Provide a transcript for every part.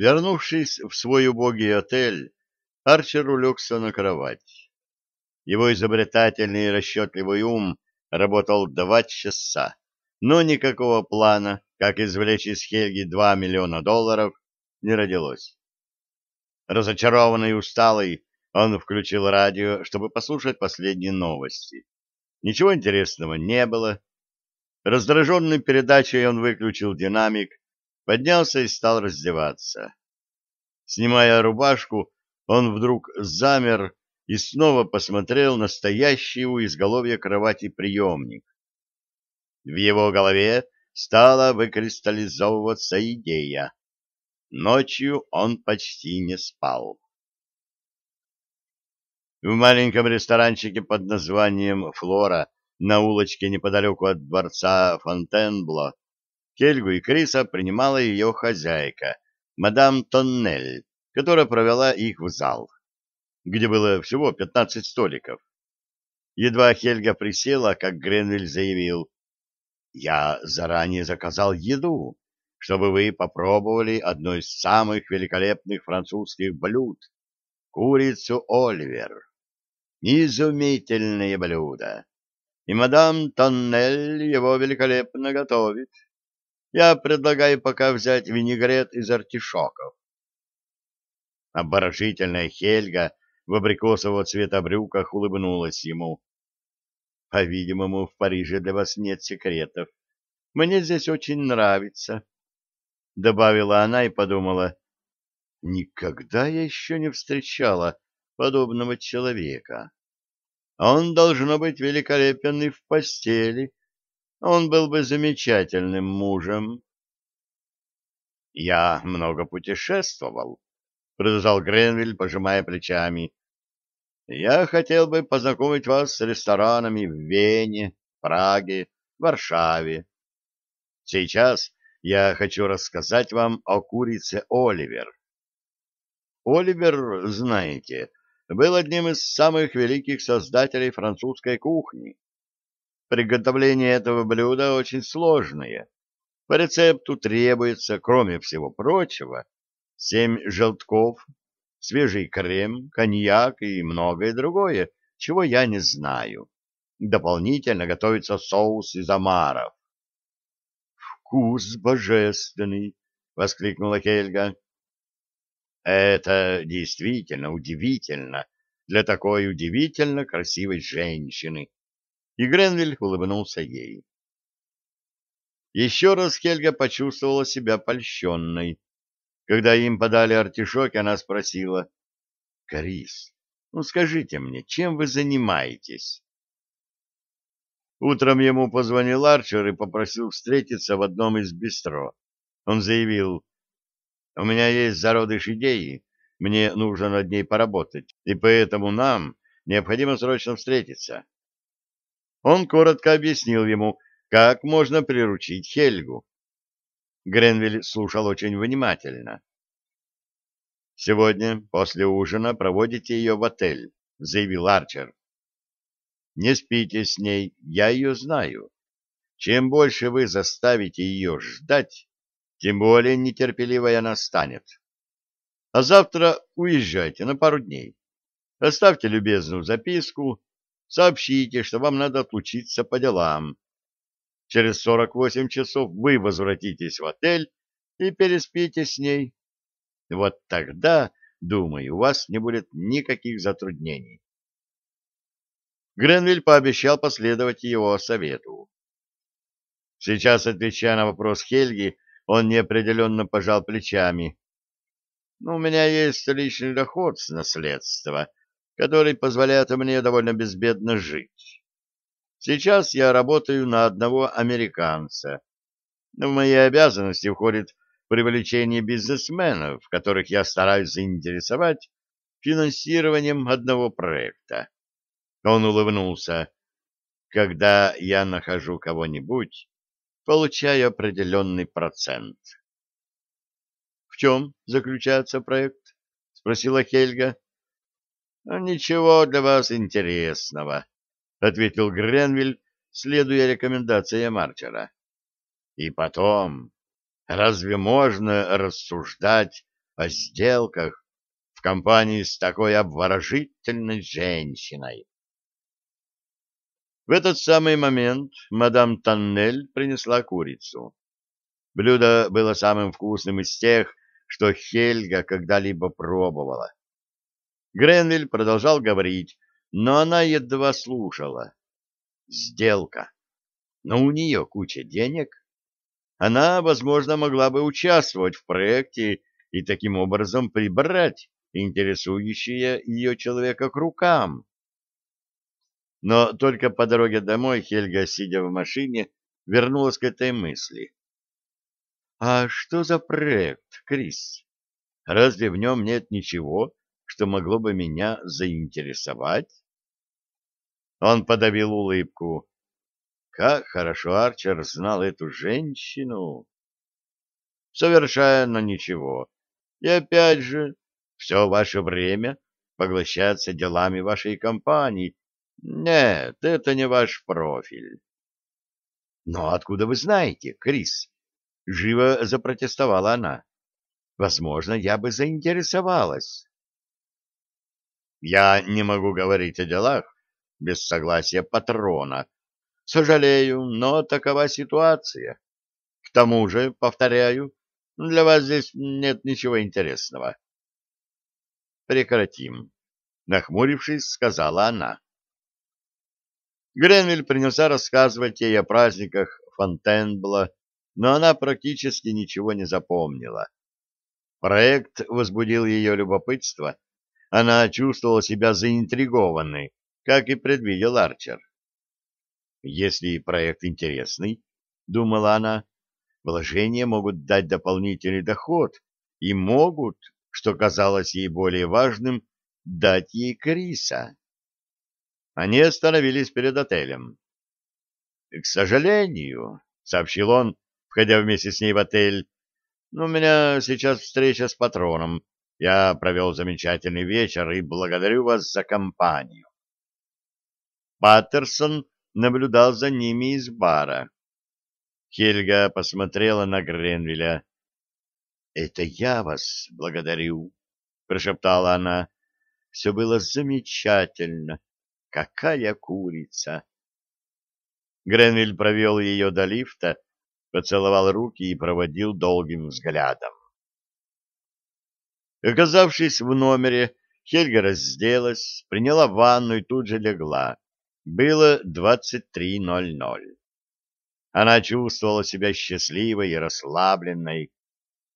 Вернувшись в свой убогий отель, Арчер улегся на кровать. Его изобретательный и расчетливый ум работал два часа, но никакого плана, как извлечь из Хельги два миллиона долларов, не родилось. Разочарованный и усталый, он включил радио, чтобы послушать последние новости. Ничего интересного не было. Раздраженный передачей он выключил динамик поднялся и стал раздеваться. Снимая рубашку, он вдруг замер и снова посмотрел на стоящий у изголовья кровати приемник. В его голове стала выкристаллизовываться идея. Ночью он почти не спал. В маленьком ресторанчике под названием «Флора» на улочке неподалеку от дворца Фонтенбло Хельгу и Криса принимала ее хозяйка, мадам Тоннель, которая провела их в зал, где было всего 15 столиков. Едва Хельга присела, как Гренвиль заявил, «Я заранее заказал еду, чтобы вы попробовали одно из самых великолепных французских блюд — курицу Оливер. Изумительное блюдо! И мадам Тоннель его великолепно готовит». Я предлагаю пока взять винегрет из артишоков. Обворожительная Хельга в абрикосового цвета брюках улыбнулась ему. По-видимому, в Париже для вас нет секретов. Мне здесь очень нравится, — добавила она и подумала. Никогда я еще не встречала подобного человека. Он должно быть великолепен и в постели, он был бы замечательным мужем. — Я много путешествовал, — продолжал Гренвиль, пожимая плечами. — Я хотел бы познакомить вас с ресторанами в Вене, Праге, Варшаве. Сейчас я хочу рассказать вам о курице Оливер. Оливер, знаете, был одним из самых великих создателей французской кухни. Приготовление этого блюда очень сложное. По рецепту требуется, кроме всего прочего, семь желтков, свежий крем, коньяк и многое другое, чего я не знаю. Дополнительно готовится соус из омаров. «Вкус божественный!» — воскликнула Хельга. «Это действительно удивительно для такой удивительно красивой женщины», и Гренвиль улыбнулся ей. Еще раз Хельга почувствовала себя польщенной. Когда им подали артишоки, она спросила, «Карис, ну скажите мне, чем вы занимаетесь?» Утром ему позвонил Арчер и попросил встретиться в одном из бистро. Он заявил, «У меня есть зародыш идеи, мне нужно над ней поработать, и поэтому нам необходимо срочно встретиться он коротко объяснил ему, как можно приручить Хельгу. Гренвиль слушал очень внимательно. «Сегодня после ужина проводите ее в отель», — заявил Арчер. «Не спите с ней, я ее знаю. Чем больше вы заставите ее ждать, тем более нетерпеливой она станет. А завтра уезжайте на пару дней. Оставьте любезную записку, сообщите, что вам надо отлучиться по делам. Через 48 часов вы возвратитесь в отель и переспите с ней. Вот тогда, думаю, у вас не будет никаких затруднений. Гренвиль пообещал последовать его совету. Сейчас, отвечая на вопрос Хельги, он неопределенно пожал плечами. «Ну, «У меня есть личный доход с наследства», который позволяет мне довольно безбедно жить. Сейчас я работаю на одного американца. но В мои обязанности входит привлечение бизнесменов, которых я стараюсь заинтересовать финансированием одного проекта. Он улыбнулся. Когда я нахожу кого-нибудь, получаю определенный процент. — В чем заключается проект? — спросила Хельга. А «Ничего для вас интересного», — ответил Гренвиль, следуя рекомендации Марчера. «И потом, разве можно рассуждать о сделках в компании с такой обворожительной женщиной?» В этот самый момент мадам Тоннель принесла курицу. Блюдо было самым вкусным из тех, что Хельга когда-либо пробовала. Гренвиль продолжал говорить, но она едва слушала. Сделка. Но у нее куча денег. Она, возможно, могла бы участвовать в проекте и таким образом прибрать интересующие ее человека к рукам. Но только по дороге домой Хельга, сидя в машине, вернулась к этой мысли. «А что за проект, Крис? Разве в нем нет ничего, что могло бы меня заинтересовать? Он подавил улыбку. Как хорошо Арчер знал эту женщину! Совершенно ничего. И опять же, все ваше время поглощается делами вашей компании. Нет, это не ваш профиль. Но откуда вы знаете, Крис? Живо запротестовала она. Возможно, я бы заинтересовалась. Я не могу говорить о делах без согласия патрона. Сожалею, но такова ситуация. К тому же, повторяю, для вас здесь нет ничего интересного. Прекратим, нахмурившись, сказала она. Гренвиль принялся рассказывать ей о праздниках Фонтенбла, но она практически ничего не запомнила. Проект возбудил ее любопытство — она чувствовала себя заинтригованной, как и предвидел Арчер. «Если проект интересный, — думала она, — вложения могут дать дополнительный доход и могут, что казалось ей более важным, дать ей Криса». Они остановились перед отелем. «К сожалению, — сообщил он, входя вместе с ней в отель, — у меня сейчас встреча с патроном, я провел замечательный вечер и благодарю вас за компанию. Паттерсон наблюдал за ними из бара. Хельга посмотрела на Гренвилля. — Это я вас благодарю, — прошептала она. — Все было замечательно. Какая курица! Гренвиль провел ее до лифта, поцеловал руки и проводил долгим взглядом. Оказавшись в номере, Хельга разделась, приняла ванну и тут же легла. Было 23.00. Она чувствовала себя счастливой и расслабленной.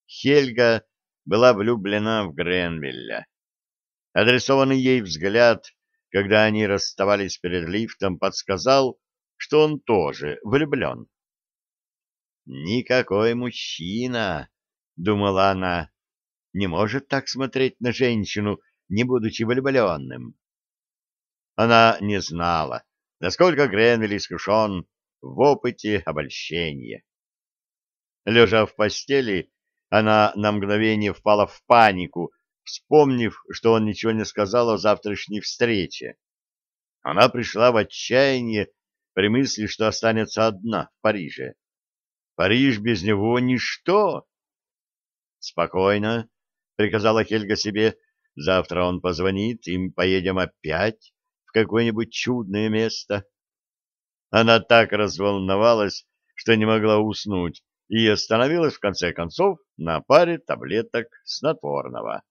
Хельга была влюблена в Гренвилля. Адресованный ей взгляд, когда они расставались перед лифтом, подсказал, что он тоже влюблен. «Никакой мужчина!» — думала она не может так смотреть на женщину, не будучи влюбленным. Она не знала, насколько Гренвиль искушен в опыте обольщения. Лежа в постели, она на мгновение впала в панику, вспомнив, что он ничего не сказал о завтрашней встрече. Она пришла в отчаяние при мысли, что останется одна в Париже. Париж без него — ничто. Спокойно, Приказала Хельга себе, завтра он позвонит, и мы поедем опять в какое-нибудь чудное место. Она так разволновалась, что не могла уснуть, и остановилась в конце концов на паре таблеток снотворного.